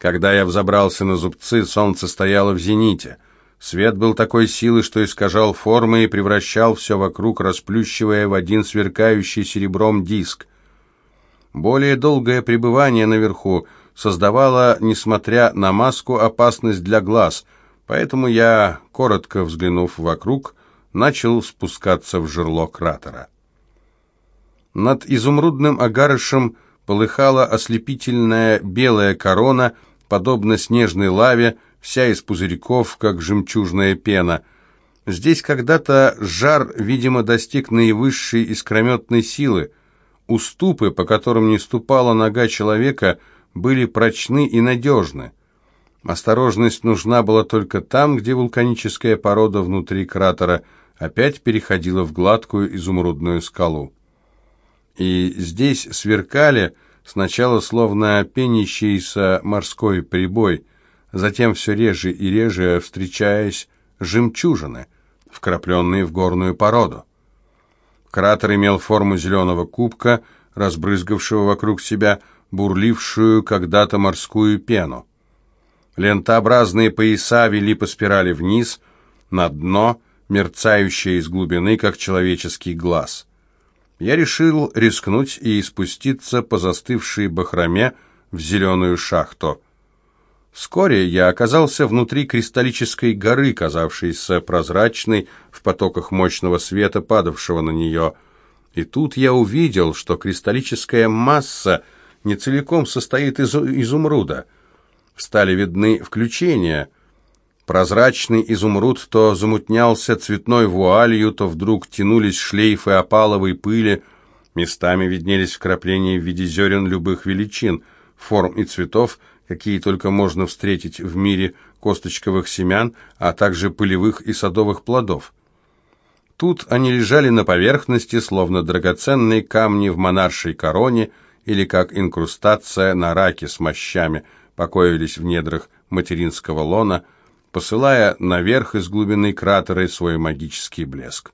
Когда я взобрался на зубцы, солнце стояло в зените. Свет был такой силы, что искажал формы и превращал все вокруг, расплющивая в один сверкающий серебром диск. Более долгое пребывание наверху создавало, несмотря на маску, опасность для глаз, поэтому я, коротко взглянув вокруг, начал спускаться в жерло кратера. Над изумрудным агарышем полыхала ослепительная белая корона, подобно снежной лаве, вся из пузырьков, как жемчужная пена. Здесь когда-то жар, видимо, достиг наивысшей искрометной силы. Уступы, по которым не ступала нога человека, были прочны и надежны. Осторожность нужна была только там, где вулканическая порода внутри кратера опять переходила в гладкую изумрудную скалу. И здесь сверкали сначала словно пенящийся морской прибой, затем все реже и реже встречаясь жемчужины, вкрапленные в горную породу. Кратер имел форму зеленого кубка, разбрызгавшего вокруг себя бурлившую когда-то морскую пену. Лентообразные пояса вели по спирали вниз, на дно, мерцающее из глубины, как человеческий глаз. Я решил рискнуть и спуститься по застывшей бахроме в зеленую шахту. Вскоре я оказался внутри кристаллической горы, казавшейся прозрачной в потоках мощного света, падавшего на нее. И тут я увидел, что кристаллическая масса не целиком состоит из изумруда. Стали видны включения. Прозрачный изумруд то замутнялся цветной вуалью, то вдруг тянулись шлейфы опаловой пыли, местами виднелись вкрапления в виде зерен любых величин, форм и цветов, какие только можно встретить в мире косточковых семян, а также пылевых и садовых плодов. Тут они лежали на поверхности, словно драгоценные камни в монаршей короне или как инкрустация на раке с мощами, покоились в недрах материнского лона, посылая наверх из глубины кратера свой магический блеск.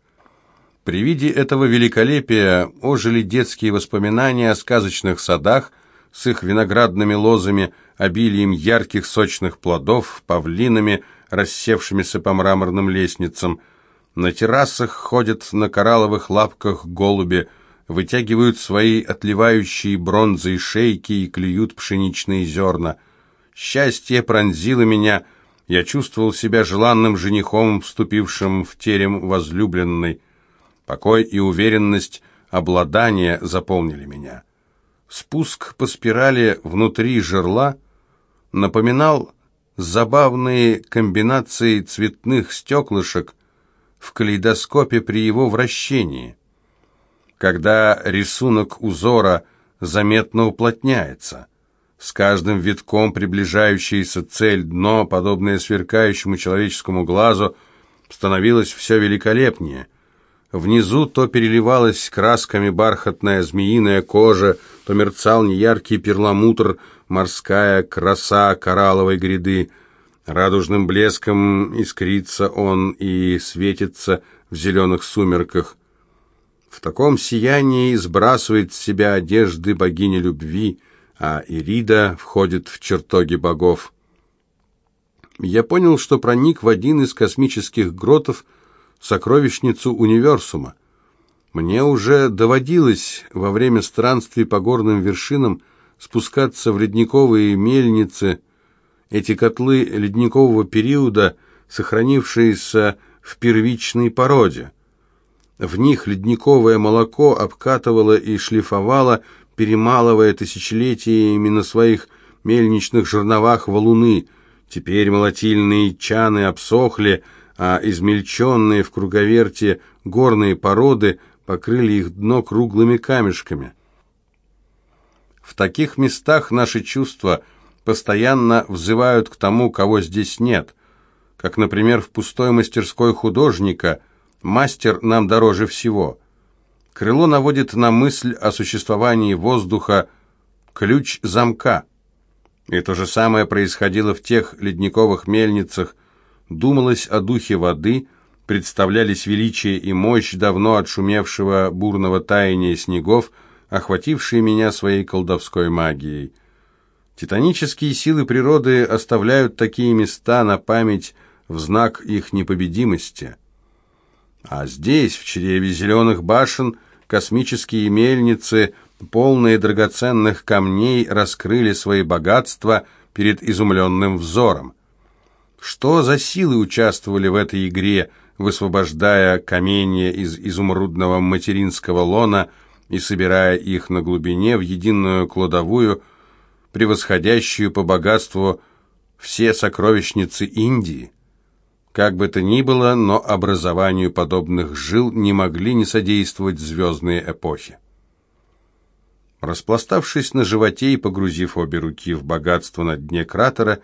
При виде этого великолепия ожили детские воспоминания о сказочных садах с их виноградными лозами, обилием ярких сочных плодов, павлинами, рассевшимися по мраморным лестницам. На террасах ходят на коралловых лапках голуби, вытягивают свои отливающие бронзой шейки и клюют пшеничные зерна. Счастье пронзило меня, я чувствовал себя желанным женихом, вступившим в терем возлюбленной. Покой и уверенность обладания заполнили меня. Спуск по спирали внутри жерла напоминал забавные комбинации цветных стеклышек в калейдоскопе при его вращении, когда рисунок узора заметно уплотняется. С каждым витком приближающаяся цель дно, подобное сверкающему человеческому глазу, становилось все великолепнее – Внизу то переливалась красками бархатная змеиная кожа, то мерцал неяркий перламутр, морская краса коралловой гряды. Радужным блеском искрится он и светится в зеленых сумерках. В таком сиянии сбрасывает с себя одежды богини любви, а Ирида входит в чертоги богов. Я понял, что проник в один из космических гротов – сокровищницу универсума. Мне уже доводилось во время странствий по горным вершинам спускаться в ледниковые мельницы, эти котлы ледникового периода, сохранившиеся в первичной породе. В них ледниковое молоко обкатывало и шлифовало, перемалывая тысячелетиями на своих мельничных жерновах валуны. Теперь молотильные чаны обсохли, а измельченные в круговерте горные породы покрыли их дно круглыми камешками. В таких местах наши чувства постоянно взывают к тому, кого здесь нет, как, например, в пустой мастерской художника мастер нам дороже всего. Крыло наводит на мысль о существовании воздуха ключ замка. И то же самое происходило в тех ледниковых мельницах, думалось о духе воды, представлялись величие и мощь давно отшумевшего бурного таяния снегов, охватившие меня своей колдовской магией. Титанические силы природы оставляют такие места на память в знак их непобедимости. А здесь, в чреве зеленых башен, космические мельницы, полные драгоценных камней, раскрыли свои богатства перед изумленным взором. Что за силы участвовали в этой игре, высвобождая каменья из изумрудного материнского лона и собирая их на глубине в единую кладовую, превосходящую по богатству все сокровищницы Индии? Как бы то ни было, но образованию подобных жил не могли не содействовать звездные эпохи. Распластавшись на животе и погрузив обе руки в богатство на дне кратера,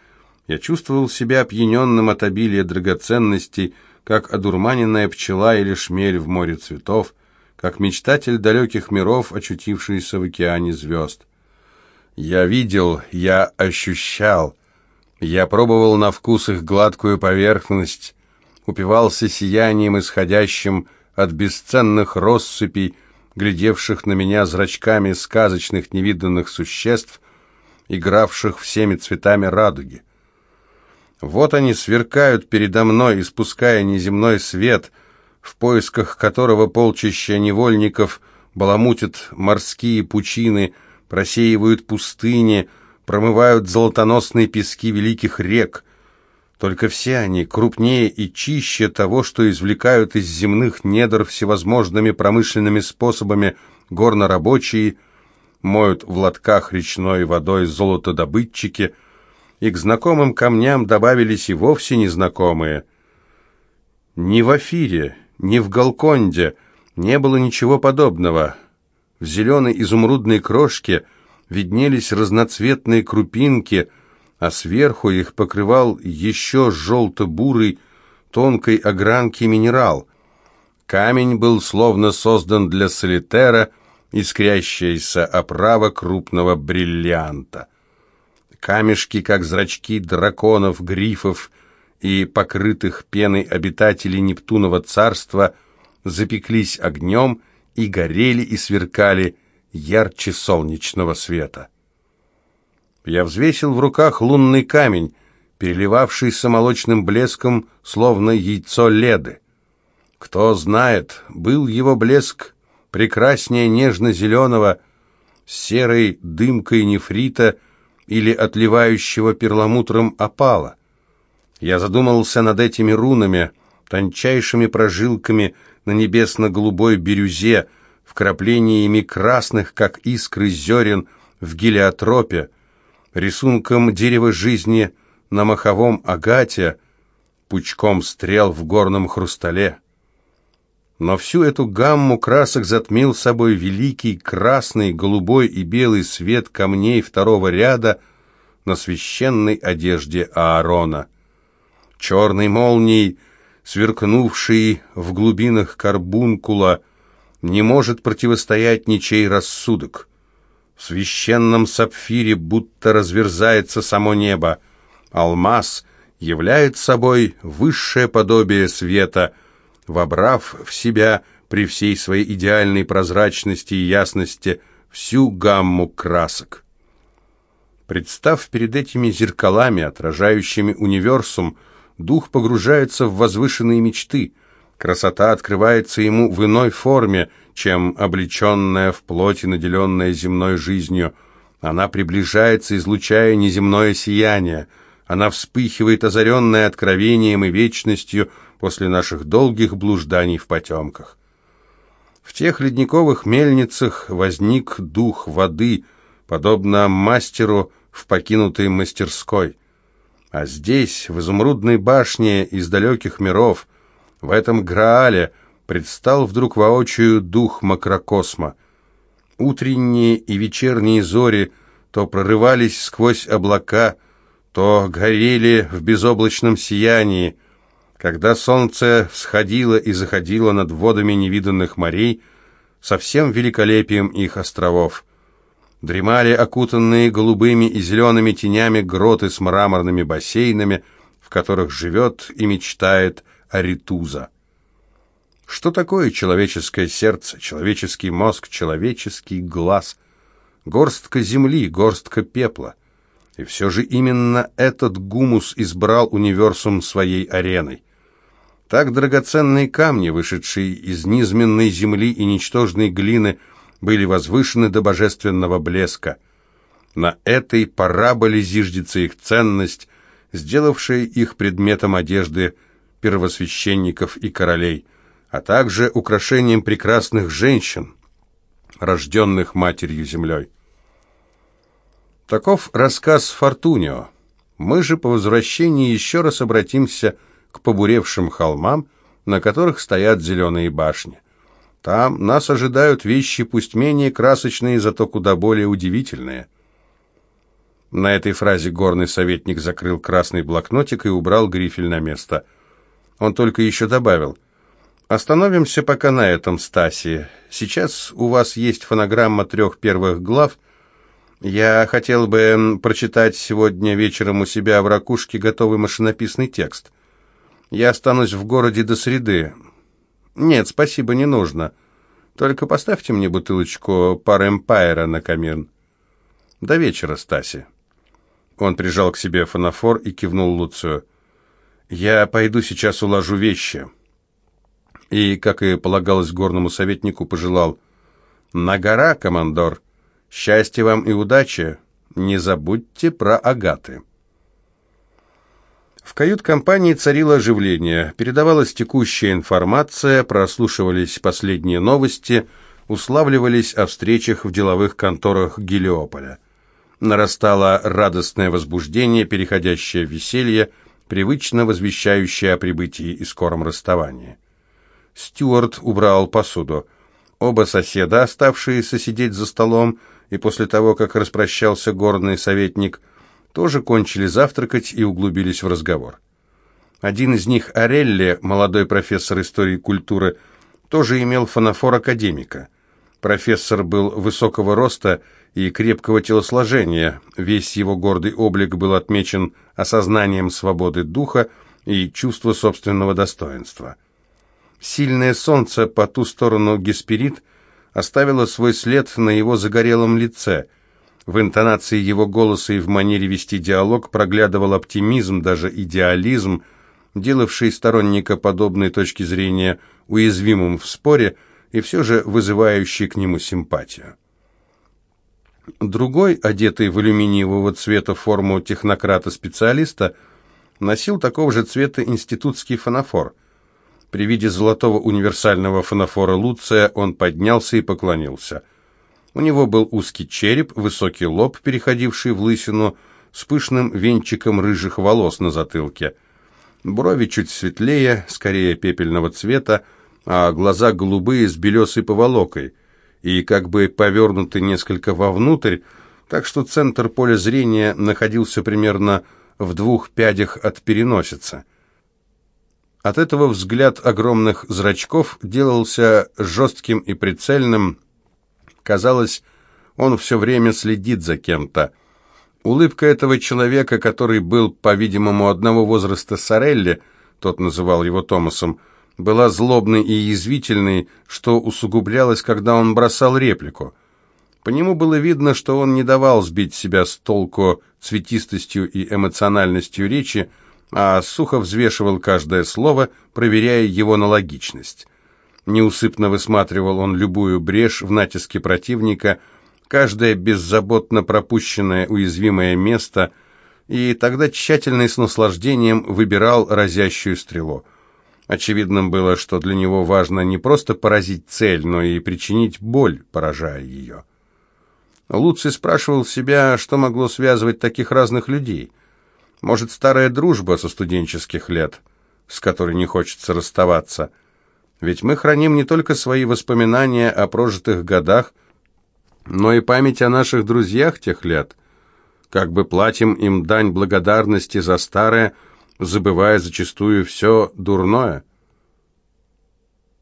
я чувствовал себя опьяненным от обилия драгоценностей, как одурманенная пчела или шмель в море цветов, как мечтатель далеких миров, очутившийся в океане звезд. Я видел, я ощущал, я пробовал на вкус их гладкую поверхность, упивался сиянием, исходящим от бесценных россыпей, глядевших на меня зрачками сказочных невиданных существ, игравших всеми цветами радуги. Вот они сверкают передо мной, испуская неземной свет, в поисках которого полчища невольников баламутят морские пучины, просеивают пустыни, промывают золотоносные пески великих рек. Только все они крупнее и чище того, что извлекают из земных недр всевозможными промышленными способами горнорабочие, моют в лотках речной водой золотодобытчики – и к знакомым камням добавились и вовсе незнакомые. Ни в Афире, ни в Галконде не было ничего подобного. В зеленой изумрудной крошке виднелись разноцветные крупинки, а сверху их покрывал еще желто-бурый, тонкой огранки минерал. Камень был словно создан для солитера, искрящаяся оправа крупного бриллианта. Камешки, как зрачки драконов, грифов и покрытых пеной обитателей Нептунова царства, запеклись огнем и горели и сверкали ярче солнечного света. Я взвесил в руках лунный камень, переливавшийся молочным блеском, словно яйцо леды. Кто знает, был его блеск прекраснее нежно-зеленого, серой дымкой нефрита, или отливающего перламутром опала. Я задумался над этими рунами, тончайшими прожилками на небесно-голубой бирюзе, вкраплениями красных, как искры зерен в гелиотропе, рисунком дерева жизни на маховом агате, пучком стрел в горном хрустале. Но всю эту гамму красок затмил собой великий красный, голубой и белый свет камней второго ряда на священной одежде Аарона. Черной молнией, сверкнувший в глубинах карбункула, не может противостоять ничей рассудок. В священном сапфире будто разверзается само небо. Алмаз являет собой высшее подобие света — вобрав в себя при всей своей идеальной прозрачности и ясности всю гамму красок. Представ перед этими зеркалами, отражающими универсум, дух погружается в возвышенные мечты. Красота открывается ему в иной форме, чем облеченная в плоти, наделенная земной жизнью. Она приближается, излучая неземное сияние. Она вспыхивает, озаренная откровением и вечностью, после наших долгих блужданий в потемках. В тех ледниковых мельницах возник дух воды, подобно мастеру в покинутой мастерской. А здесь, в изумрудной башне из далеких миров, в этом Граале, предстал вдруг воочию дух макрокосма. Утренние и вечерние зори то прорывались сквозь облака, то горели в безоблачном сиянии, когда солнце всходило и заходило над водами невиданных морей, со всем великолепием их островов. Дремали окутанные голубыми и зелеными тенями гроты с мраморными бассейнами, в которых живет и мечтает Аритуза. Что такое человеческое сердце, человеческий мозг, человеческий глаз? Горстка земли, горстка пепла. И все же именно этот гумус избрал универсум своей ареной. Так драгоценные камни, вышедшие из низменной земли и ничтожной глины, были возвышены до божественного блеска. На этой параболе зиждется их ценность, сделавшая их предметом одежды первосвященников и королей, а также украшением прекрасных женщин, рожденных матерью-землей. Таков рассказ Фортунио. Мы же по возвращении еще раз обратимся к побуревшим холмам, на которых стоят зеленые башни. Там нас ожидают вещи, пусть менее красочные, зато куда более удивительные. На этой фразе горный советник закрыл красный блокнотик и убрал грифель на место. Он только еще добавил – Остановимся пока на этом, Стаси. Сейчас у вас есть фонограмма трех первых глав. Я хотел бы прочитать сегодня вечером у себя в ракушке готовый машинописный текст. Я останусь в городе до среды. Нет, спасибо, не нужно. Только поставьте мне бутылочку пар Эмпайра на камин. До вечера, Стаси. Он прижал к себе фонофор и кивнул Луцию. Я пойду сейчас уложу вещи и, как и полагалось горному советнику, пожелал «На гора, командор! Счастья вам и удачи! Не забудьте про агаты!» В кают-компании царило оживление, передавалась текущая информация, прослушивались последние новости, уславливались о встречах в деловых конторах Гелиополя. Нарастало радостное возбуждение, переходящее в веселье, привычно возвещающее о прибытии и скором расставании. Стюарт убрал посуду. Оба соседа, оставшиеся сидеть за столом, и после того, как распрощался горный советник, тоже кончили завтракать и углубились в разговор. Один из них, Орелли, молодой профессор истории культуры, тоже имел фанофор академика. Профессор был высокого роста и крепкого телосложения, весь его гордый облик был отмечен осознанием свободы духа и чувства собственного достоинства. Сильное солнце по ту сторону Гесперид оставило свой след на его загорелом лице. В интонации его голоса и в манере вести диалог проглядывал оптимизм, даже идеализм, делавший сторонника подобной точки зрения уязвимым в споре и все же вызывающий к нему симпатию. Другой, одетый в алюминиевого цвета форму технократа-специалиста, носил такого же цвета институтский фонофор – при виде золотого универсального фонофора Луция он поднялся и поклонился. У него был узкий череп, высокий лоб, переходивший в лысину, с пышным венчиком рыжих волос на затылке. Брови чуть светлее, скорее пепельного цвета, а глаза голубые с белесой поволокой и как бы повернуты несколько вовнутрь, так что центр поля зрения находился примерно в двух пядях от переносицы. От этого взгляд огромных зрачков делался жестким и прицельным. Казалось, он все время следит за кем-то. Улыбка этого человека, который был, по-видимому, одного возраста с Орелли, тот называл его Томасом, была злобной и язвительной, что усугублялось, когда он бросал реплику. По нему было видно, что он не давал сбить себя с толку цветистостью и эмоциональностью речи, а сухо взвешивал каждое слово, проверяя его на логичность. Неусыпно высматривал он любую брешь в натиске противника, каждое беззаботно пропущенное уязвимое место, и тогда тщательно и с наслаждением выбирал разящую стрелу. Очевидным было, что для него важно не просто поразить цель, но и причинить боль, поражая ее. Луций спрашивал себя, что могло связывать таких разных людей – может, старая дружба со студенческих лет, с которой не хочется расставаться. Ведь мы храним не только свои воспоминания о прожитых годах, но и память о наших друзьях тех лет. Как бы платим им дань благодарности за старое, забывая зачастую все дурное.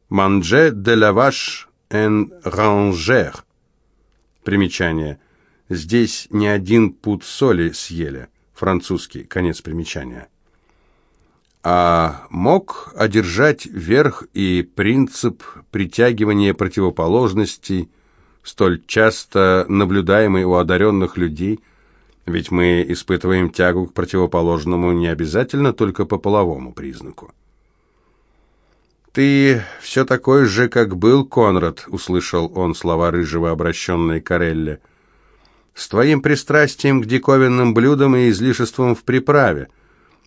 «Манже де лаваш эн ранжер». Примечание. Здесь не один пуд соли съели французский, конец примечания. А мог одержать верх и принцип притягивания противоположностей, столь часто наблюдаемый у одаренных людей, Ведь мы испытываем тягу к противоположному не обязательно только по половому признаку. «Ты все такой же, как был, Конрад», — услышал он слова рыжего, обращенные к Орелле. «С твоим пристрастием к диковинным блюдам и излишествам в приправе.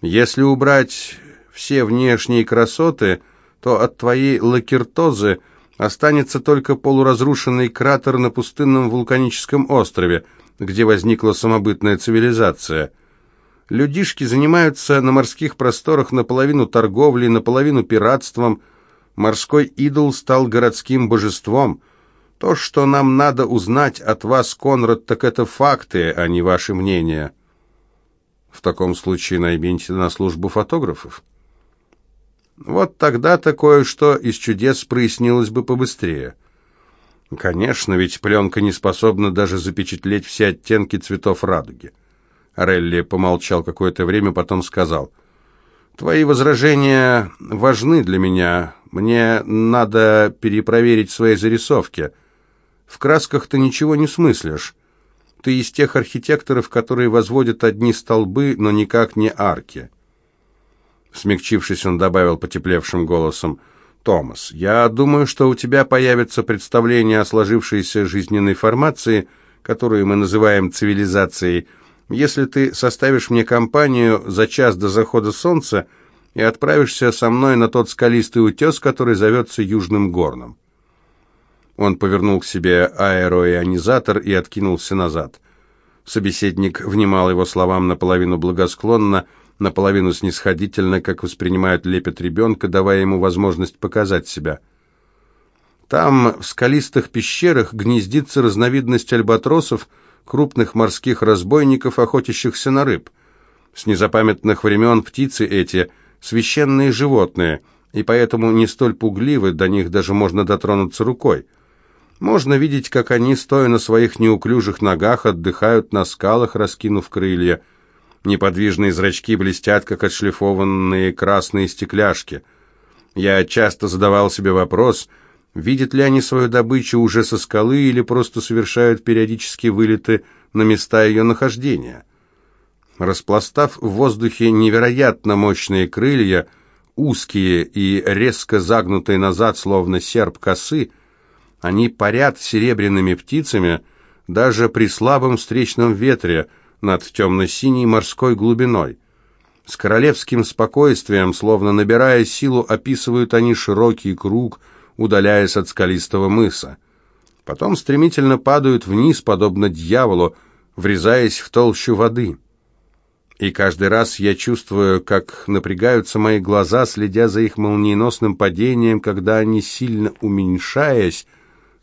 Если убрать все внешние красоты, то от твоей лакертозы останется только полуразрушенный кратер на пустынном вулканическом острове, где возникла самобытная цивилизация». Людишки занимаются на морских просторах наполовину торговлей, наполовину пиратством — Морской идол стал городским божеством. То, что нам надо узнать от вас, Конрад, так это факты, а не ваши мнения. В таком случае наймите на службу фотографов. Вот тогда такое, что из чудес прояснилось бы побыстрее. Конечно, ведь пленка не способна даже запечатлеть все оттенки цветов радуги. Релли помолчал какое-то время, потом сказал, «Твои возражения важны для меня. Мне надо перепроверить свои зарисовки. В красках ты ничего не смыслишь. Ты из тех архитекторов, которые возводят одни столбы, но никак не арки. Смягчившись, он добавил потеплевшим голосом, «Томас, я думаю, что у тебя появится представление о сложившейся жизненной формации, которую мы называем цивилизацией, если ты составишь мне компанию за час до захода солнца, и отправишься со мной на тот скалистый утес, который зовется Южным Горном». Он повернул к себе аэроионизатор и откинулся назад. Собеседник внимал его словам наполовину благосклонно, наполовину снисходительно, как воспринимают лепет ребенка, давая ему возможность показать себя. Там, в скалистых пещерах, гнездится разновидность альбатросов, крупных морских разбойников, охотящихся на рыб. С незапамятных времен птицы эти – священные животные, и поэтому не столь пугливы, до них даже можно дотронуться рукой. Можно видеть, как они, стоя на своих неуклюжих ногах, отдыхают на скалах, раскинув крылья. Неподвижные зрачки блестят, как отшлифованные красные стекляшки. Я часто задавал себе вопрос, видят ли они свою добычу уже со скалы или просто совершают периодические вылеты на места ее нахождения. Распластав в воздухе невероятно мощные крылья, узкие и резко загнутые назад, словно серп косы, они парят серебряными птицами даже при слабом встречном ветре над темно-синей морской глубиной. С королевским спокойствием, словно набирая силу, описывают они широкий круг, удаляясь от скалистого мыса. Потом стремительно падают вниз, подобно дьяволу, врезаясь в толщу воды. И каждый раз я чувствую, как напрягаются мои глаза, следя за их молниеносным падением, когда они, сильно уменьшаясь,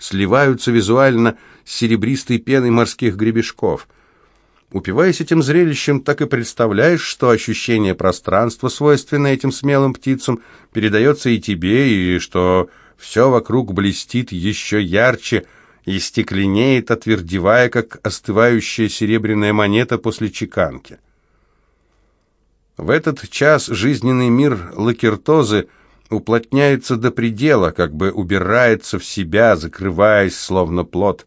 сливаются визуально с серебристой пеной морских гребешков. Упиваясь этим зрелищем, так и представляешь, что ощущение пространства, свойственное этим смелым птицам, передается и тебе, и что все вокруг блестит еще ярче и стекленеет, отвердевая, как остывающая серебряная монета после чеканки. В этот час жизненный мир лакертозы уплотняется до предела, как бы убирается в себя, закрываясь, словно плод.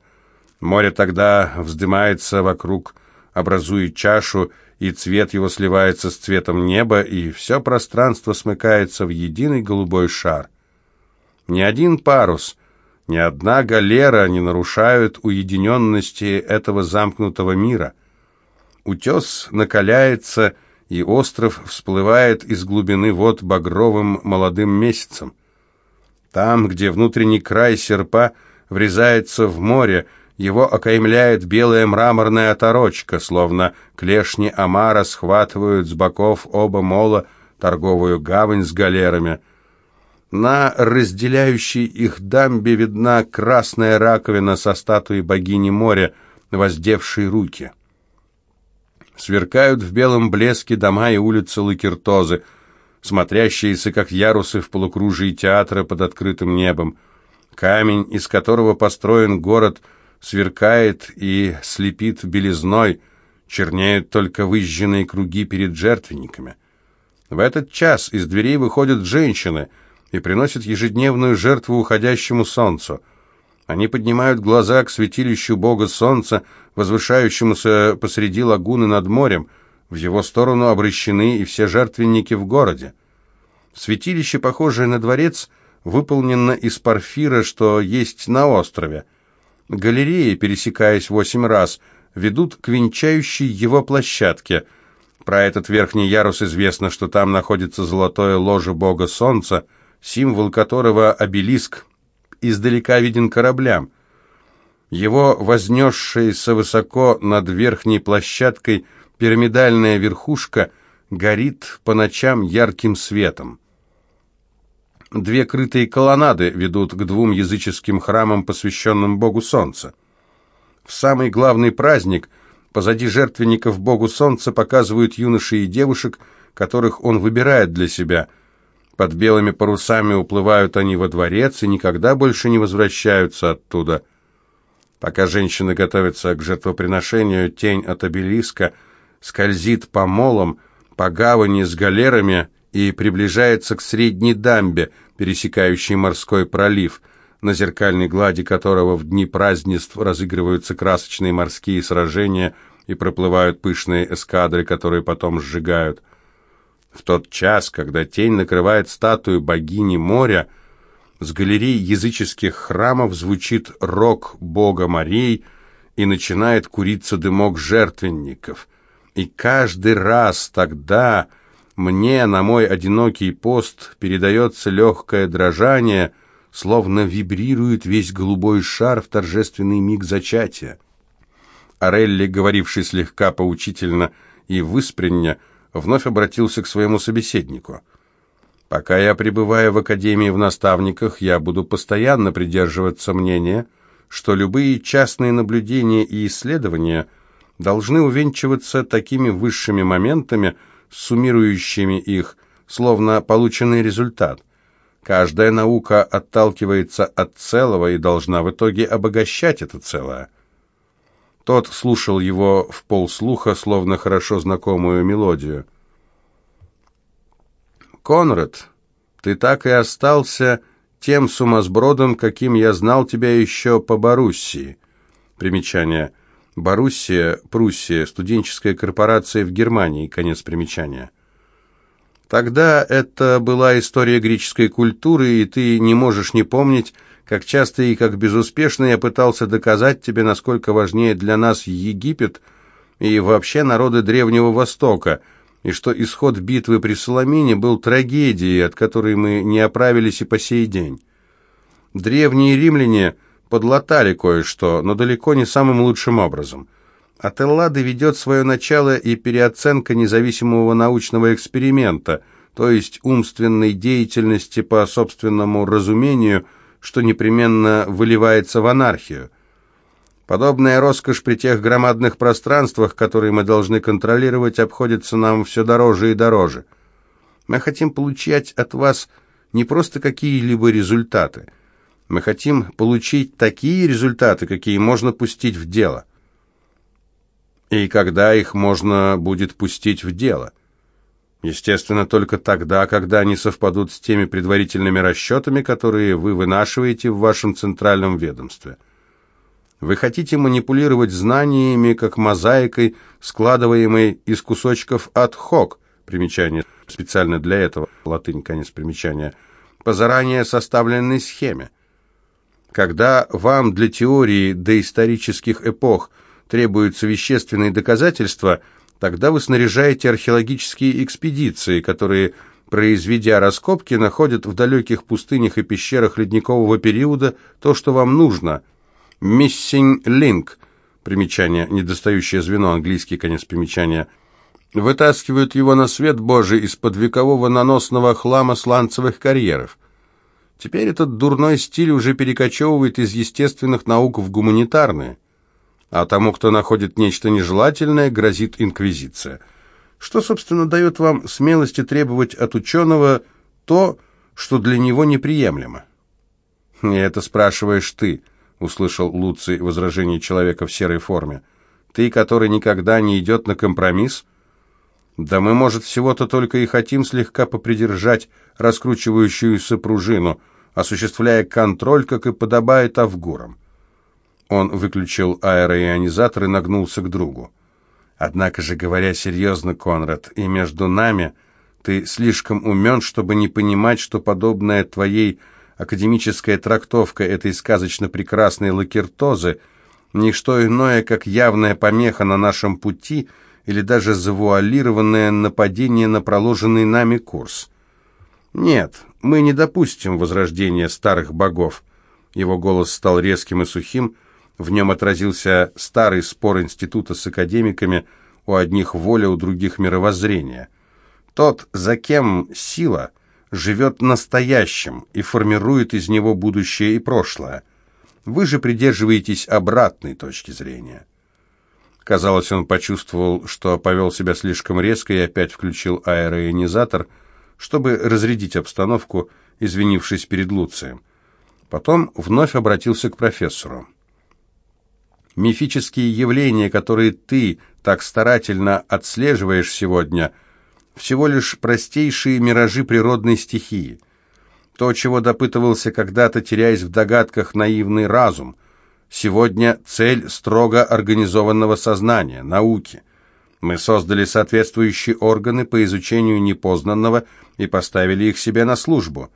Море тогда вздымается вокруг, образуя чашу, и цвет его сливается с цветом неба, и все пространство смыкается в единый голубой шар. Ни один парус, ни одна галера не нарушают уединенности этого замкнутого мира. Утес накаляется и остров всплывает из глубины вод багровым молодым месяцем. Там, где внутренний край серпа врезается в море, его окаймляет белая мраморная оторочка, словно клешни омара схватывают с боков оба мола торговую гавань с галерами. На разделяющей их дамбе видна красная раковина со статуей богини моря, воздевшей руки. Сверкают в белом блеске дома и улицы Лакертозы, смотрящиеся, как ярусы в полукружии театра под открытым небом. Камень, из которого построен город, сверкает и слепит белизной, чернеют только выжженные круги перед жертвенниками. В этот час из дверей выходят женщины и приносят ежедневную жертву уходящему солнцу. Они поднимают глаза к святилищу бога солнца, возвышающемуся посреди лагуны над морем. В его сторону обращены и все жертвенники в городе. Святилище, похожее на дворец, выполнено из порфира, что есть на острове. Галереи, пересекаясь восемь раз, ведут к венчающей его площадке. Про этот верхний ярус известно, что там находится золотое ложе бога солнца, символ которого обелиск издалека виден кораблям. Его вознесшаяся высоко над верхней площадкой пирамидальная верхушка горит по ночам ярким светом. Две крытые колоннады ведут к двум языческим храмам, посвященным Богу Солнца. В самый главный праздник позади жертвенников Богу Солнца показывают юношей и девушек, которых он выбирает для себя – под белыми парусами уплывают они во дворец и никогда больше не возвращаются оттуда. Пока женщины готовятся к жертвоприношению, тень от обелиска скользит по молам, по гавани с галерами и приближается к средней дамбе, пересекающей морской пролив, на зеркальной глади которого в дни празднеств разыгрываются красочные морские сражения и проплывают пышные эскадры, которые потом сжигают. В тот час, когда тень накрывает статую богини моря, с галерей языческих храмов звучит рок бога морей и начинает куриться дымок жертвенников. И каждый раз тогда мне на мой одинокий пост передается легкое дрожание, словно вибрирует весь голубой шар в торжественный миг зачатия. Орелли, говоривший слегка поучительно и выспренно, вновь обратился к своему собеседнику. «Пока я пребываю в Академии в наставниках, я буду постоянно придерживаться мнения, что любые частные наблюдения и исследования должны увенчиваться такими высшими моментами, суммирующими их, словно полученный результат. Каждая наука отталкивается от целого и должна в итоге обогащать это целое». Тот слушал его в полслуха, словно хорошо знакомую мелодию. «Конрад, ты так и остался тем сумасбродом, каким я знал тебя еще по Боруссии». Примечание. Боруссия, Пруссия, студенческая корпорация в Германии. Конец примечания. Тогда это была история греческой культуры, и ты не можешь не помнить, как часто и как безуспешно я пытался доказать тебе, насколько важнее для нас Египет и вообще народы Древнего Востока, и что исход битвы при Соломине был трагедией, от которой мы не оправились и по сей день. Древние римляне подлатали кое-что, но далеко не самым лучшим образом. От Эллады ведет свое начало и переоценка независимого научного эксперимента, то есть умственной деятельности по собственному разумению – что непременно выливается в анархию. Подобная роскошь при тех громадных пространствах, которые мы должны контролировать, обходится нам все дороже и дороже. Мы хотим получать от вас не просто какие-либо результаты. Мы хотим получить такие результаты, какие можно пустить в дело. И когда их можно будет пустить в дело – Естественно, только тогда, когда они совпадут с теми предварительными расчетами, которые вы вынашиваете в вашем центральном ведомстве. Вы хотите манипулировать знаниями, как мозаикой, складываемой из кусочков ad-hoc, примечание специально для этого, латынь, конец примечания, по заранее составленной схеме. Когда вам для теории доисторических эпох требуются вещественные доказательства – Тогда вы снаряжаете археологические экспедиции, которые, произведя раскопки, находят в далеких пустынях и пещерах ледникового периода то, что вам нужно. Missing link. Примечание. Недостающее звено. Английский конец примечания. Вытаскивают его на свет Божий из-под векового наносного хлама сланцевых карьеров. Теперь этот дурной стиль уже перекочевывает из естественных наук в гуманитарные а тому, кто находит нечто нежелательное, грозит инквизиция. Что, собственно, дает вам смелости требовать от ученого то, что для него неприемлемо? «И это спрашиваешь ты», — услышал Луций возражение человека в серой форме. «Ты, который никогда не идет на компромисс?» «Да мы, может, всего-то только и хотим слегка попридержать раскручивающуюся пружину, осуществляя контроль, как и подобает авгурам». Он выключил аэроионизатор и нагнулся к другу. «Однако же, говоря серьезно, Конрад, и между нами, ты слишком умен, чтобы не понимать, что подобная твоей академическая трактовка этой сказочно прекрасной лакертозы – не что иное, как явная помеха на нашем пути или даже завуалированное нападение на проложенный нами курс. Нет, мы не допустим возрождения старых богов. Его голос стал резким и сухим, в нем отразился старый спор института с академиками, у одних воля, у других мировоззрение. Тот, за кем сила, живет настоящим и формирует из него будущее и прошлое. Вы же придерживаетесь обратной точки зрения. Казалось, он почувствовал, что повел себя слишком резко и опять включил аэроионизатор, чтобы разрядить обстановку, извинившись перед Луцием. Потом вновь обратился к профессору. «Мифические явления, которые ты так старательно отслеживаешь сегодня, всего лишь простейшие миражи природной стихии – то, чего допытывался когда-то, теряясь в догадках наивный разум. Сегодня цель строго организованного сознания, науки. Мы создали соответствующие органы по изучению непознанного и поставили их себе на службу.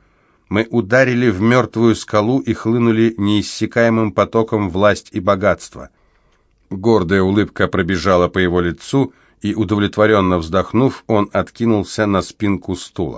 Мы ударили в мертвую скалу и хлынули неиссякаемым потоком власть и богатство. Гордая улыбка пробежала по его лицу, и, удовлетворенно вздохнув, он откинулся на спинку стула.